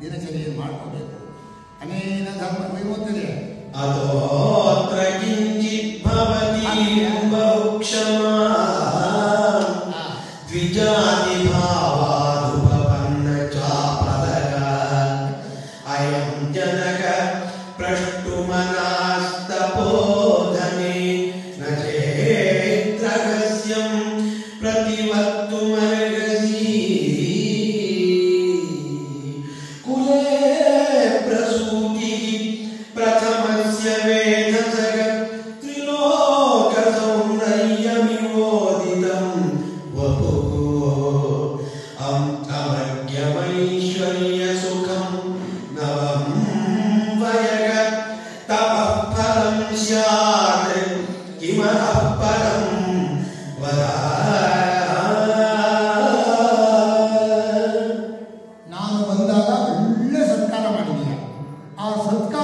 ದಿನಚರ್ಯೆ ಮಾಡ್ಕೋಬೇಕು ಅನೇನ ಧರ್ಮ ವಿಮೋಚನೆ ಅತೋತ್ರ ಕಿಂಚಿತ್ ಭವತಿ ಬಹುಕ್ಷಮಾ ದ್ವಿಜಾತಿ ಭಾವಾದುಪನ್ನ ಚಾಪದಕ ಅಯಂ ಜನಕ ಪ್ರಷ್ಟು ಮನಾಸ್ತಪೋಧನೆ ನಚೇತ್ರಗಸ್ಯಂ ಪ್ರತಿವತ್ತು ಮನಗಸೀ अमृग्यमैश्वर्यसुखं नवं वयग तपः फलं स्यात्